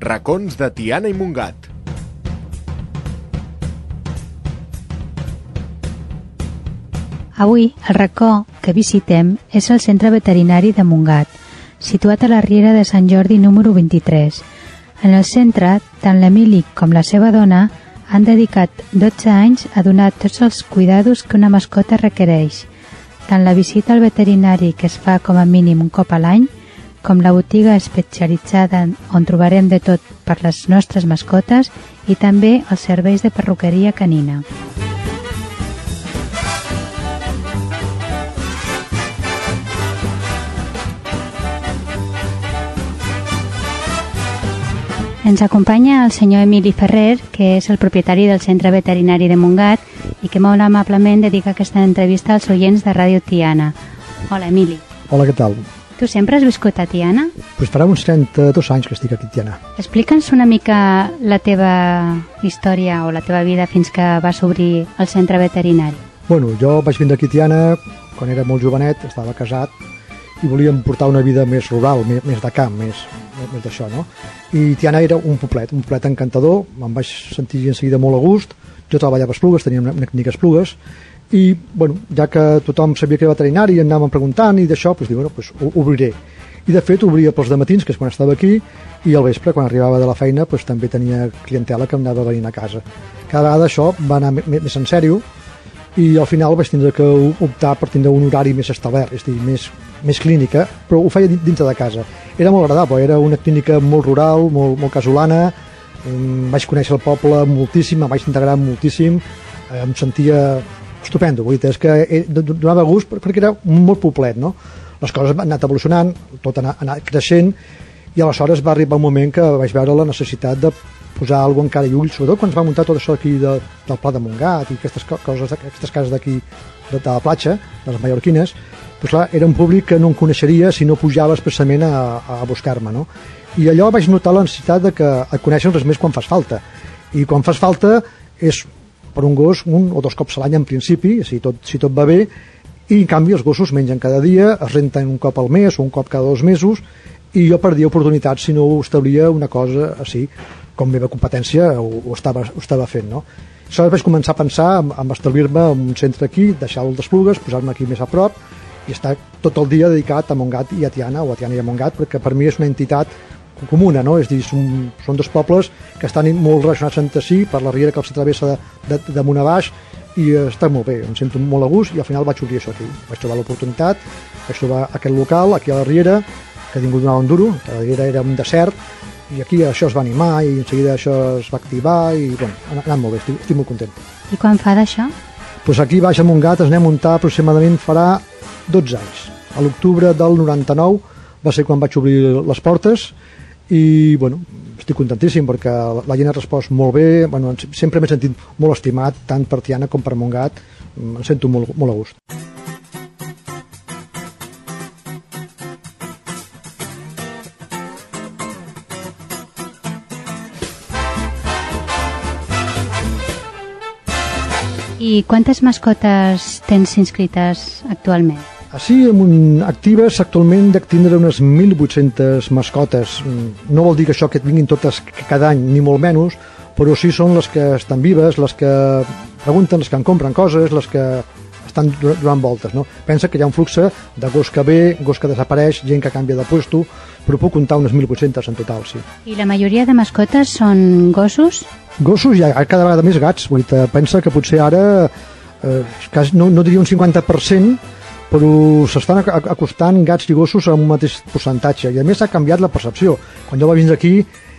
Racons de Tiana i Montgat. Avui, el racó que visitem és el Centre Veterinari de Montgat, situat a la Riera de Sant Jordi número 23. En el centre, tant l'Emili com la seva dona han dedicat 12 anys a donar tots els cuidados que una mascota requereix, tant la visita al veterinari que es fa com a mínim un cop a l'any, com la botiga especialitzada on trobarem de tot per les nostres mascotes i també els serveis de perruqueria canina. Ens acompanya el senyor Emili Ferrer, que és el propietari del Centre Veterinari de Montgat i que molt amablement dedica aquesta entrevista als oients de Ràdio Tiana. Hola, Emili. Hola, què tal? Tu sempre has viscut a Tiana? Pues farà uns 32 anys que estic aquí a Tiana. Explica'ns una mica la teva història o la teva vida fins que vas obrir el centre veterinari. Bueno, jo vaig vindre aquí a Tiana quan era molt jovenet, estava casat i volíem portar una vida més rural, més, més de camp, més, més d'això, no? I Tiana era un poblet, un poblet encantador, me'n vaig sentir en seguida molt a gust, jo treballava a Esplugues, tenia una, una clínica a Esplugues, i, bueno, ja que tothom sabia que era veterinari i anàvem preguntant i d'això, doncs dic, bueno, doncs obriré. I de fet obria pels matins, que és quan estava aquí, i al vespre, quan arribava de la feina, doncs també tenia clientela que em anava venint a casa. Cada vegada això va anar més, en sèrio, i al final vaig tindre que optar per tindre un horari més establert, és a dir, més, més clínica, però ho feia dintre de casa. Era molt agradable, era una clínica molt rural, molt, molt casolana, vaig conèixer el poble moltíssim, em vaig integrar moltíssim, em sentia estupendo, vull dir, és que eh, donava gust perquè era molt poblet, no? Les coses han anat evolucionant, tot ha anat creixent, i aleshores va arribar un moment que vaig veure la necessitat de posar alguna encara i ulls, sobretot quan es va muntar tot això aquí de, del Pla de Montgat i aquestes coses, aquestes cases d'aquí de, de la platja, de les mallorquines, doncs clar, era un públic que no em coneixeria si no pujava expressament a, a buscar-me, no? I allò vaig notar la necessitat de que et coneixen res més quan fas falta. I quan fas falta és per un gos un o dos cops a l'any en principi, si tot, si tot va bé, i en canvi els gossos mengen cada dia, es renten un cop al mes o un cop cada dos mesos, i jo perdia oportunitats si no ho establia una cosa així, com meva competència ho, ho, estava, ho estava fent, no? Aleshores vaig començar a pensar en, en establir-me en un centre aquí, deixar el d'Esplugues, posar-me aquí més a prop i estar tot el dia dedicat a Montgat i a Tiana, o a Tiana i a Montgat, perquè per mi és una entitat comuna, no? És dir, són, són dos pobles que estan molt relacionats entre si per la riera que els travessa de, de, de munt a baix i està molt bé, em sento molt a gust i al final vaig obrir això aquí. Vaig trobar l'oportunitat, vaig trobar aquest local aquí a la riera, que ningú donava un duro, la riera era un desert, i aquí això es va animar i en seguida això es va activar i bueno, ha anat molt bé, estic, estic molt content. I quan fa d'això? Pues aquí baix a Montgat es anem a muntar aproximadament farà 12 anys. A l'octubre del 99 va ser quan vaig obrir les portes i bueno, estic contentíssim perquè la gent ha respost molt bé, bueno, sempre m'he sentit molt estimat tant per Tiana com per Montgat, em sento molt, molt a gust. I quantes mascotes tens inscrites actualment? Així, un, actives actualment de tindre unes 1.800 mascotes. No vol dir que això que et vinguin totes cada any, ni molt menys, però sí són les que estan vives, les que pregunten, les que en compren coses, les que estan donant voltes. No? Pensa que hi ha un flux de gos que ve, gos que desapareix, gent que canvia de puesto, però puc comptar unes 1.800 en total, sí. I la majoria de mascotes són gossos? Gossos ha cada vegada més gats. Vull dir, pensa que potser ara, eh, no, no diria un 50%, però s'estan acostant gats i gossos a un mateix percentatge i a més ha canviat la percepció quan jo vaig vindre aquí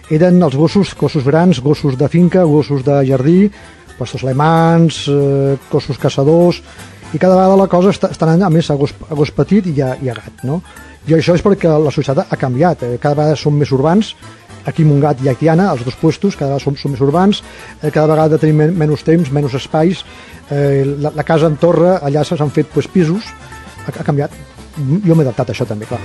eren els gossos, gossos grans, gossos de finca gossos de jardí, pastos alemans eh, gossos caçadors i cada vegada la cosa està, està anant a més a gos, a gos petit i a, i a gat no? i això és perquè la societat ha canviat eh, cada vegada som més urbans aquí Montgat i a Tiana, els dos puestos, cada vegada som, som més urbans, eh, cada vegada tenim men menys temps, menys espais, eh, la, la casa en torre, allà s'han fet pues, pisos, ha, ha canviat. Jo m'he adaptat a això també, clar.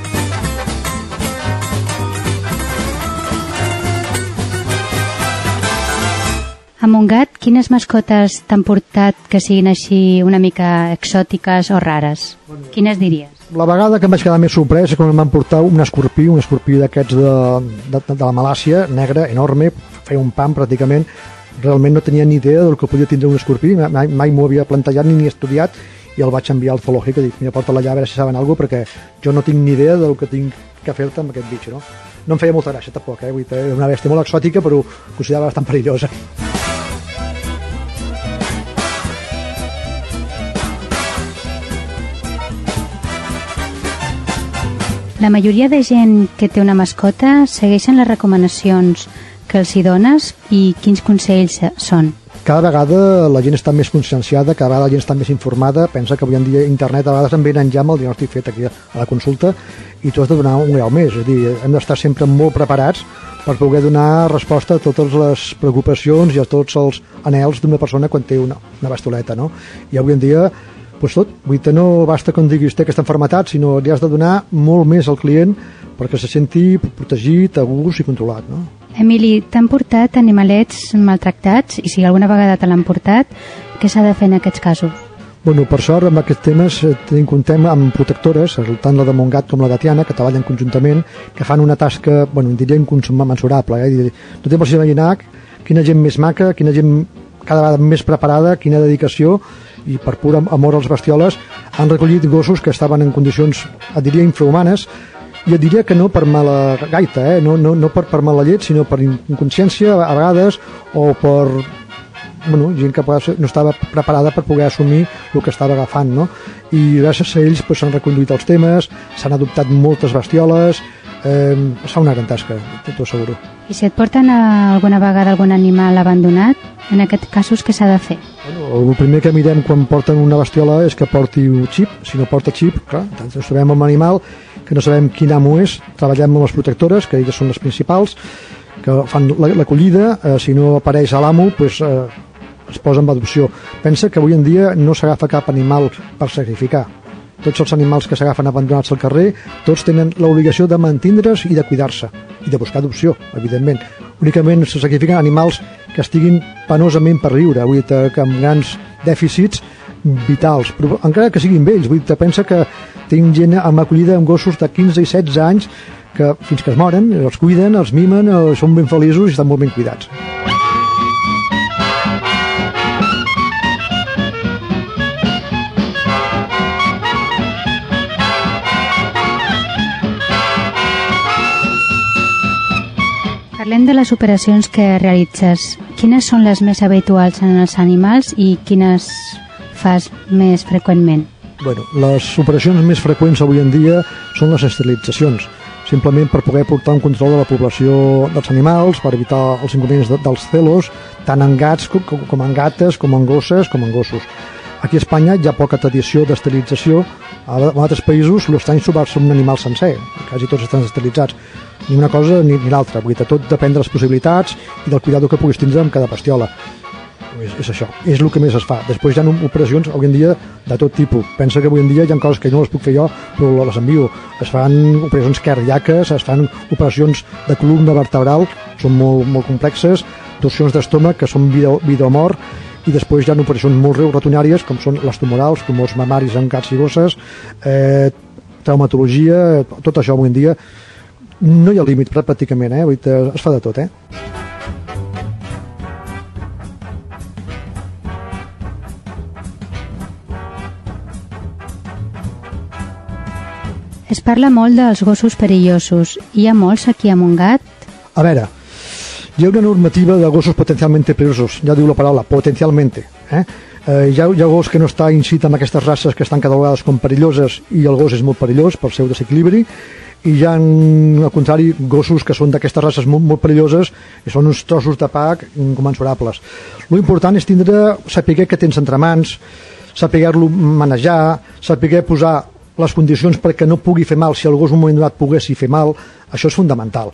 A Montgat, quines mascotes t'han portat que siguin així una mica exòtiques o rares? Quines diries? la vegada que em vaig quedar més sorprès és quan em van portar un escorpí, un escorpí d'aquests de, de, de la Malàcia, negre, enorme, feia un pam pràcticament, realment no tenia ni idea del que podia tindre un escorpí, mai, mai m'ho havia plantejat ni ni estudiat, i el vaig enviar al zoològic i dic, mira, porta-la allà a veure si saben alguna perquè jo no tinc ni idea del que tinc que fer-te amb aquest bitx, no? No em feia molta gràcia tampoc, eh? Vull dir, era una bèstia molt exòtica però considerava bastant perillosa. La majoria de gent que té una mascota segueixen les recomanacions que els hi dones i quins consells són? Cada vegada la gent està més conscienciada, cada vegada la gent està més informada, pensa que avui en dia internet a vegades en venen ja amb el diagnòstic fet aquí a la consulta i tu has de donar un grau més, és a dir, hem d'estar sempre molt preparats per poder donar resposta a totes les preocupacions i a tots els anels d'una persona quan té una, una bastoleta, no? I avui en dia pues tot, vull dir, no basta que diguis té aquesta enfermetat, sinó li has de donar molt més al client perquè se senti protegit, a gust i controlat, no? Emili, t'han portat animalets maltractats i si alguna vegada te l'han portat, què s'ha de fer en aquests casos? Bueno, per sort, amb aquests temes eh, comptem amb protectores, tant la de Montgat com la de Tiana, que treballen conjuntament, que fan una tasca, bueno, diria inconmensurable. Eh? No té per si imaginar quina gent més maca, quina gent cada vegada més preparada, quina dedicació, i per pur amor als bestioles han recollit gossos que estaven en condicions, diria, infrahumanes, et diria que no per mala gaita, eh? no, no, no per, per mala llet, sinó per inconsciència a vegades o per bueno, gent que no estava preparada per poder assumir el que estava agafant, no? I gràcies a ells s'han pues, reconduït els temes, s'han adoptat moltes bestioles, eh, es fa una gran tasca, t'ho asseguro. I si et porten alguna vegada algun animal abandonat, en aquest casos què s'ha de fer? Bueno, el primer que mirem quan porten una bestiola és que porti un xip, si no porta xip, clar, ens trobem amb animal que no sabem quin amo és, treballem amb les protectores, que elles són les principals, que fan l'acollida, eh, si no apareix a l'amo, pues, eh, es posa en adopció. Pensa que avui en dia no s'agafa cap animal per sacrificar. Tots els animals que s'agafen abandonats al carrer, tots tenen l'obligació de mantindre's i de cuidar-se, i de buscar adopció, evidentment. Únicament se sacrifiquen animals que estiguin penosament per riure, vull dir amb grans dèficits vitals, però encara que siguin vells, vull dir, pensa que tinc gent amb acollida amb gossos de 15 i 16 anys que fins que es moren, els cuiden, els mimen, són ben feliços i estan molt ben cuidats. Parlem de les operacions que realitzes. Quines són les més habituals en els animals i quines fas més freqüentment? Bueno, les operacions més freqüents avui en dia són les esterilitzacions, simplement per poder portar un control de la població dels animals, per evitar els inconvenients de, dels celos, tant en gats com, com en gates, com en gosses, com en gossos. Aquí a Espanya hi ha poca tradició d'esterilització, en altres països l'estany s'ho va un animal sencer, quasi tots estan esterilitzats, ni una cosa ni, ni l'altra, vull dir, tot depèn de les possibilitats i del cuidado que puguis tindre amb cada pastiola. És, és això, és el que més es fa. Després hi ha operacions avui en dia de tot tipus. Pensa que avui en dia hi ha coses que no les puc fer jo, però les envio. Es fan operacions cardíaques, es fan operacions de columna vertebral, són molt, molt complexes, torsions d'estómac, que són vida, vida o mort, i després hi ha operacions molt reuratonàries, com són les tumorals, tumors mamaris en gats i gosses, eh, traumatologia, tot això avui en dia no hi ha límit pràcticament, eh? Vull dir, es fa de tot, eh? Es parla molt dels gossos perillosos. Hi ha molts aquí a Montgat? A veure, hi ha una normativa de gossos potencialment perillosos, ja diu la paraula, potencialment. Eh? Eh, hi, ha, hi ha gos que no està incit amb aquestes races que estan catalogades com perilloses i el gos és molt perillós pel seu desequilibri i hi ha, al contrari, gossos que són d'aquestes races molt, molt perilloses i són uns trossos de pac incommensurables. Lo important és tindre, saber que tens entre mans, saber-lo manejar, saber posar les condicions perquè no pugui fer mal, si el gos un moment donat poguessi fer mal, això és fundamental.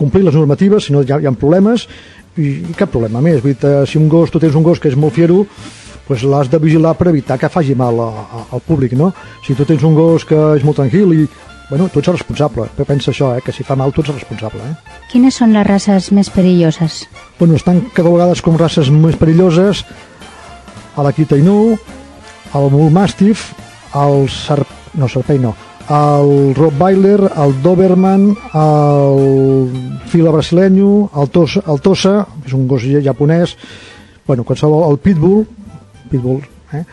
Complir les normatives, si no hi ha, hi ha problemes, i, i cap problema més. Vull dir, si un gos, tu tens un gos que és molt fiero, pues l'has de vigilar per evitar que faci mal a, a, al públic, no? Si tu tens un gos que és molt tranquil i bueno, tu ets responsable, però pensa això, eh, que si fa mal tu ets responsable. Eh? Quines són les races més perilloses? Bueno, estan catalogades com races més perilloses a la Quita Inu, el Bull Mastiff, Serp no, serpell no, el Rottweiler, el Doberman, el Fila brasileño, el Tosa, el Tosa, és un gos japonès, bueno, qualsevol, el Pitbull, Pitbull, eh?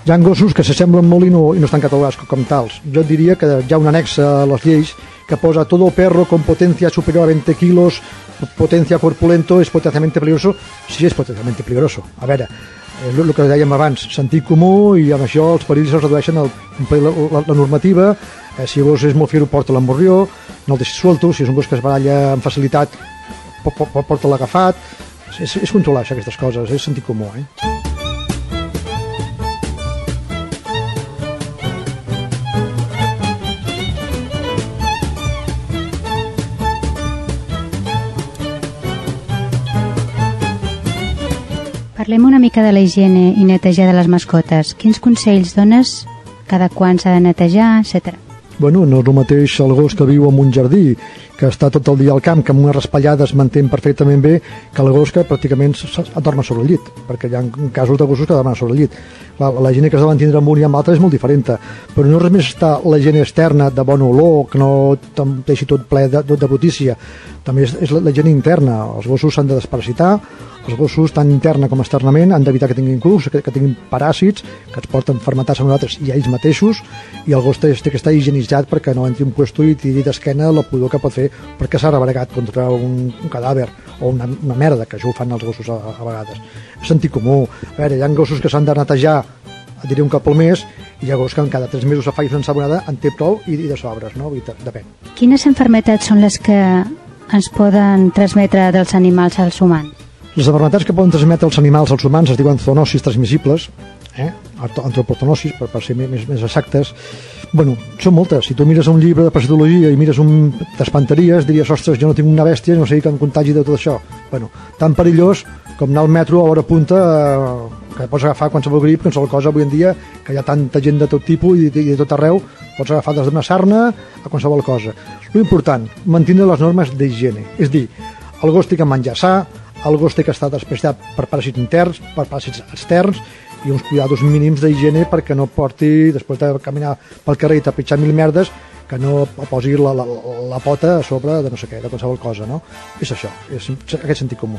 Hi ha gossos que s'assemblen molt i no, i no estan catalogats com tals. Jo diria que hi ha un annex a les lleis que posa todo perro con potencia superior a 20 kilos, potencia corpulento, es potencialmente peligroso, sí és potencialmente peligroso. A veure, eh, el que dèiem abans, sentit comú i amb això els perills es redueixen el, la, la, la normativa, eh, si el gos és molt fiero porta l'emborrió, no el deixis suelto, si és un gos que es baralla amb facilitat porta l'agafat, és, és controlar això, aquestes coses, és sentit comú, eh? Parlem una mica de la higiene i netejar de les mascotes. Quins consells dones cada quan s'ha de netejar, etc. Bueno, no és el mateix el gos que viu en un jardí, que està tot el dia al camp, que amb una raspallada es manté perfectament bé, que el gos que pràcticament adorma sobre el llit, perquè hi ha casos de gossos que dormen sobre el llit. La, la gent que es deuen tindre amb un i amb l'altre és molt diferent, però no res més està la gent externa de bona olor, que no deixi tot ple de, de, brutícia, també és, és la, la gent interna. Els gossos s'han de desparasitar, els gossos, tant interna com externament, han d'evitar que tinguin cucs, que, que tinguin paràsits, que ens porten fermentats a nosaltres i a ells mateixos, i el gos té, té que estar higienitzat perquè no entri un puesto i tiri d'esquena la pudor que pot fer perquè s'ha rebregat contra un, un cadàver o una, una merda, que això ho fan els gossos a, a vegades. És sentit comú. A veure, hi ha gossos que s'han de netejar diré un cop al mes, i gos que cada 3 mesos a faig una sabonada en té prou i, i de sobres, no? I depèn. Quines enfermetats són les que ens poden transmetre dels animals als humans? Les enfermetats que poden transmetre els animals als humans es diuen zoonosis transmissibles, eh? antropotonosis, per, per ser més, més exactes. bueno, són moltes. Si tu mires un llibre de parasitologia i mires un d'espanteries, diries, ostres, jo no tinc una bèstia, no sé que em contagi de tot això. bueno, tan perillós com anar al metro a hora punta eh, que pots agafar qualsevol grip, qualsevol cosa avui en dia, que hi ha tanta gent de tot tipus i de, de tot arreu, pots agafar des d'una sarna a qualsevol cosa. Lo important, mantenir les normes d'higiene. És dir, el gos té que menjar sa, el gos té que estar despestat per paràsits interns, per paràsits externs, i uns cuidados mínims d'higiene perquè no porti, després de caminar pel carrer i tapitjar mil merdes, que no posi la, la, la pota a sobre de no sé què, de qualsevol cosa, no? És això, és aquest sentit comú.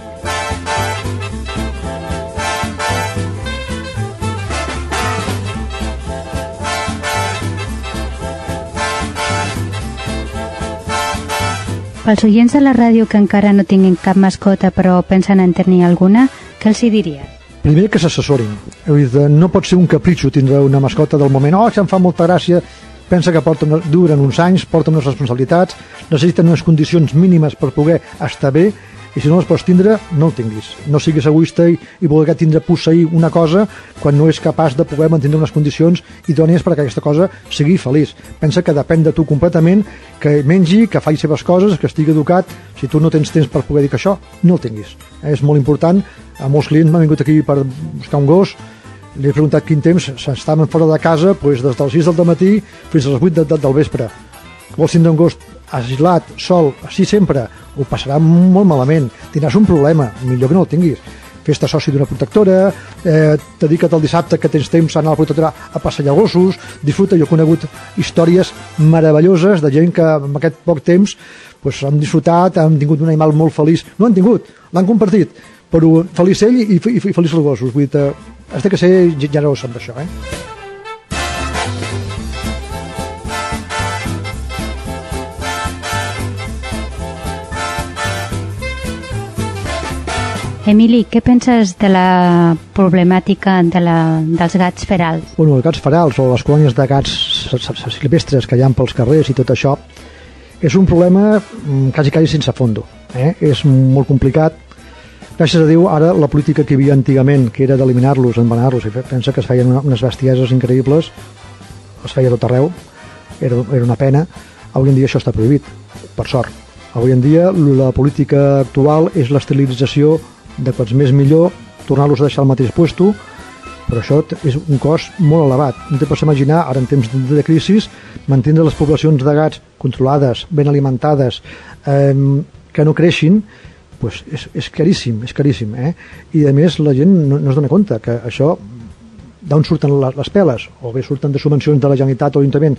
Pels oients de la ràdio que encara no tinguin cap mascota però pensen en tenir alguna, què els hi diria? Primer que s'assessorin. No pot ser un capritxo tindre una mascota del moment. Oh, això em fa molta gràcia, pensa que porten, duren uns anys, porten unes responsabilitats, necessiten unes condicions mínimes per poder estar bé i si no les pots tindre, no el tinguis. No siguis egoista i, i voler tindre posseir una cosa quan no és capaç de poder mantenir unes condicions idònies perquè aquesta cosa sigui feliç. Pensa que depèn de tu completament, que mengi, que faci seves coses, que estigui educat. Si tu no tens temps per poder dir que això, no el tinguis. Eh, és molt important. A molts clients m'han vingut aquí per buscar un gos, li he preguntat quin temps s'estaven fora de casa doncs des dels 6 del matí fins a les 8 de, de, del vespre. Vols tindre un gos aislat, sol, així sempre, ho passarà molt malament, tindràs un problema, millor que no el tinguis. Fes-te soci d'una protectora, eh, dedica't el dissabte que tens temps a anar a la protectora a passejar gossos, disfruta, jo he conegut històries meravelloses de gent que en aquest poc temps pues, han disfrutat, han tingut un animal molt feliç, no han tingut, l'han compartit, però feliç ell i, i, i feliç els gossos, vull dir, has de ser generós amb això, eh? Emili, què penses de la problemàtica de la, dels gats ferals? Bueno, els gats ferals o les colònies de gats silvestres que hi ha pels carrers i tot això és un problema mm, quasi quasi sense fondo. Eh? És molt complicat. Gràcies a Déu, ara la política que hi havia antigament, que era d'eliminar-los, envenar-los, i pensa que es feien unes bestieses increïbles, es feia tot arreu, era, era una pena. Avui en dia això està prohibit, per sort. Avui en dia la política actual és l'estilització de quants més millor, tornar-los a deixar al mateix puesto, però això és un cost molt elevat. No te pots imaginar, ara en temps de crisi, mantenir les poblacions de gats controlades, ben alimentades, eh, que no creixin, pues és, és caríssim, és caríssim. Eh? I a més la gent no, no es dona compte que això d'on surten les, les peles, o bé surten de subvencions de la Generalitat o l'Ajuntament,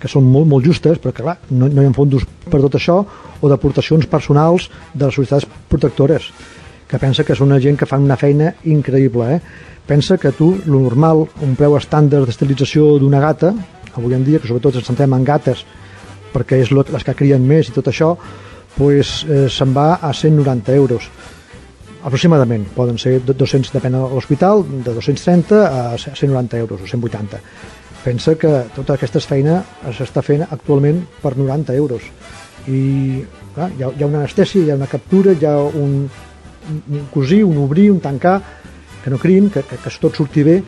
que són molt, molt justes, perquè clar, no, no hi ha fons per tot això, o d'aportacions personals de les societats protectores, que pensa que són una gent que fan una feina increïble. Eh? Pensa que tu, lo normal, un preu estàndard d'esterilització d'una gata, avui en dia, que sobretot ens centrem en gates, perquè és les que crien més i tot això, pues, eh, se'n va a 190 euros aproximadament, poden ser 200, depèn de l'hospital, de 230 a 190 euros o 180. Pensa que tota aquesta feina s'està fent actualment per 90 euros. I clar, hi, ha, hi ha una anestèsia, hi ha una captura, hi ha un, un cosir, un obrir, un tancar, que no crin, que, que, que tot surti bé,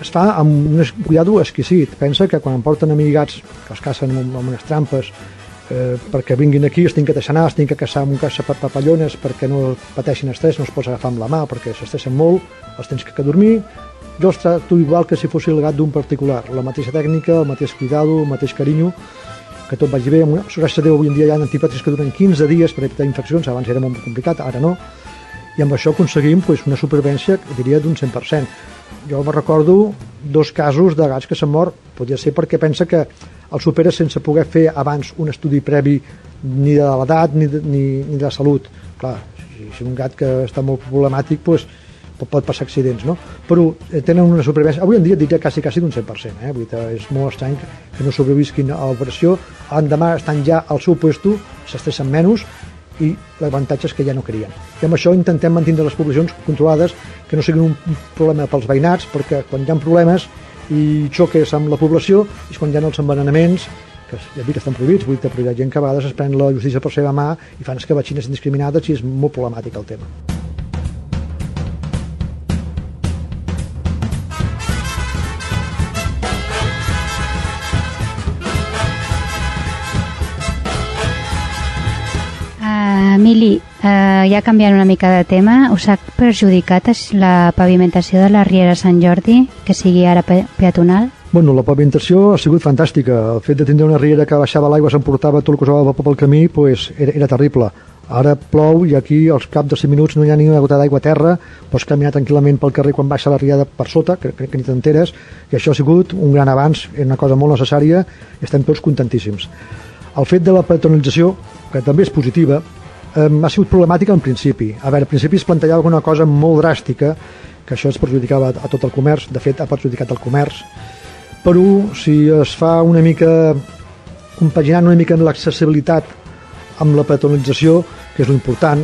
es fa amb un cuidado exquisit. Pensa que quan em porten amigats que els cacen amb, amb unes trampes eh, perquè vinguin aquí es tinc que deixar anar, es tinc que caçar amb un per papallones perquè no pateixin estrès, no es pots agafar amb la mà perquè s'estressen molt, els tens que dormir, jo els tracto igual que si fos el gat d'un particular, la mateixa tècnica, el mateix cuidado, el mateix carinyo, que tot vagi bé. Gràcies a Déu, avui en dia hi ha antipàtics que duren 15 dies per evitar infeccions, abans era molt complicat, ara no, i amb això aconseguim pues, una supervivència, diria, d'un 100%. Jo me recordo dos casos de gats que s'han mort, podria ser perquè pensa que el supera sense poder fer abans un estudi previ ni de l'edat ni, de, ni, ni de la salut. Clar, si, si un gat que està molt problemàtic, doncs, pot, pot passar accidents, no? Però eh, tenen una supervivència, avui en dia diria quasi, quasi d'un 100%, eh? Vull dir, és molt estrany que no sobrevisquin a l'operació, l'endemà estan ja al seu puesto, s'estressen menys, i l'avantatge és que ja no crien. I amb això intentem mantenir les poblacions controlades, que no siguin un problema pels veïnats, perquè quan hi ha problemes i xoques amb la població és quan hi ha els envenenaments que ja dic que estan prohibits, vull dir, però hi ha gent que a vegades es pren la justícia per seva mà i fan escabatxines indiscriminades i és molt problemàtic el tema. Emili, uh, ja canviant una mica de tema, us ha perjudicat la pavimentació de la Riera Sant Jordi, que sigui ara pe peatonal? Bueno, la pavimentació ha sigut fantàstica. El fet de tindre una riera que baixava l'aigua, s'emportava tot el que usava pel camí, pues, era, era terrible. Ara plou i aquí als cap de 5 minuts no hi ha ni una gota d'aigua a terra, pots caminar tranquil·lament pel carrer quan baixa la riada per sota, que, que, que ni t'enteres, i això ha sigut un gran avanç, és una cosa molt necessària i estem tots contentíssims. El fet de la patronització, que també és positiva, eh, ha sigut problemàtica en principi. A veure, al principi es plantejava una cosa molt dràstica, que això es perjudicava a tot el comerç, de fet ha perjudicat el comerç, però si es fa una mica compaginant una mica amb l'accessibilitat amb la peatonalització, que és l'important,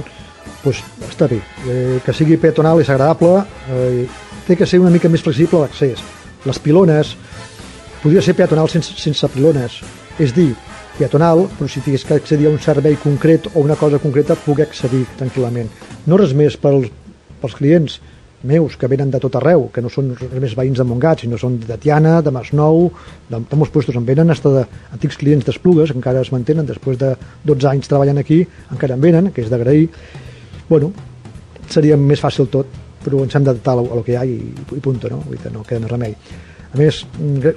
doncs està bé. Eh, que sigui peatonal és agradable, eh, té que ser una mica més flexible l'accés. Les pilones, podria ser peatonal sense, sense pilones, és dir, peatonal, però si tingués que accedir a un servei concret o una cosa concreta, poder accedir tranquil·lament. No res més pels, pels clients, meus que venen de tot arreu, que no són més veïns de Montgat, sinó són de Tiana, de Masnou, de, de molts puestos en venen, hasta d'antics clients d'Esplugues, que encara es mantenen després de 12 anys treballant aquí, encara en venen, que és d'agrair. Bueno, seria més fàcil tot, però ens hem d'adaptar a lo que hi ha i, i punt, no? Vull dir, no queda més remei. A més,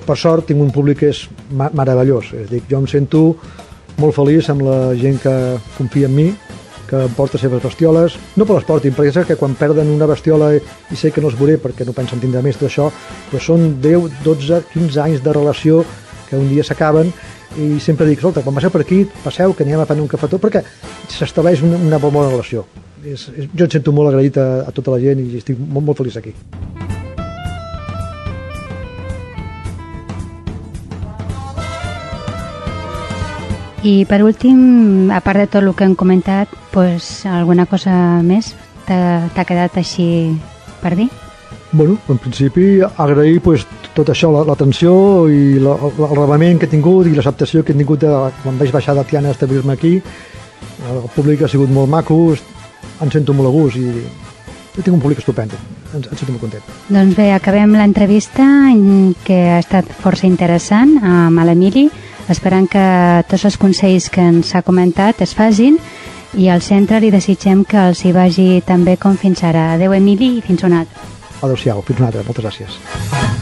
per sort, tinc un públic que és meravellós. És dir, jo em sento molt feliç amb la gent que confia en mi, que em porta seves bestioles, no per les portin, perquè sé que quan perden una bestiola i sé que no els veuré perquè no pensen tindre més d'això, però són 10, 12, 15 anys de relació que un dia s'acaben i sempre dic, escolta, quan passeu per aquí, passeu, que anem a prendre un cafetó, perquè s'estableix una, una bona relació. És, és, jo em sento molt agraït a, a tota la gent i estic molt, molt feliç aquí. I per últim, a part de tot el que hem comentat, pues, alguna cosa més t'ha quedat així per dir? Bueno, en principi agrair pues, tot això, l'atenció i el rebament que he tingut i l'acceptació que he tingut de, quan vaig baixar de Tiana a establir-me aquí. El públic ha sigut molt maco, em sento molt a gust i jo tinc un públic estupend, em, em sento molt content. Doncs bé, acabem l'entrevista que ha estat força interessant amb l'Emili esperant que tots els consells que ens ha comentat es facin i al centre li desitgem que els hi vagi tan bé com fins ara. Adeu, Emili, i fins una altra. Adéu-siau, fins una altra. Moltes gràcies.